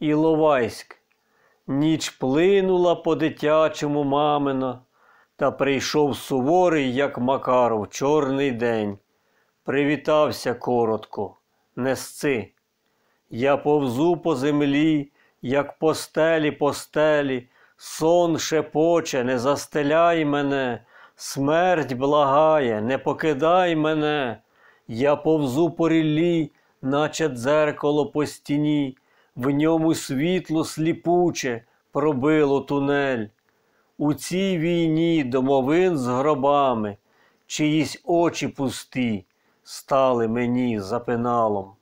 Іловайськ. Ніч плинула по дитячому мамина, та прийшов суворий, як Макаров, чорний день. Привітався коротко, не сци. Я повзу по землі, як по стелі по стелі, сон шепоче, не застеляй мене, смерть благає, не покидай мене. Я повзу по ріллі, наче дзеркало по стіні, в ньому світло сліпуче пробило тунель. У цій війні домовин з гробами, чиїсь очі пусті стали мені запиналом.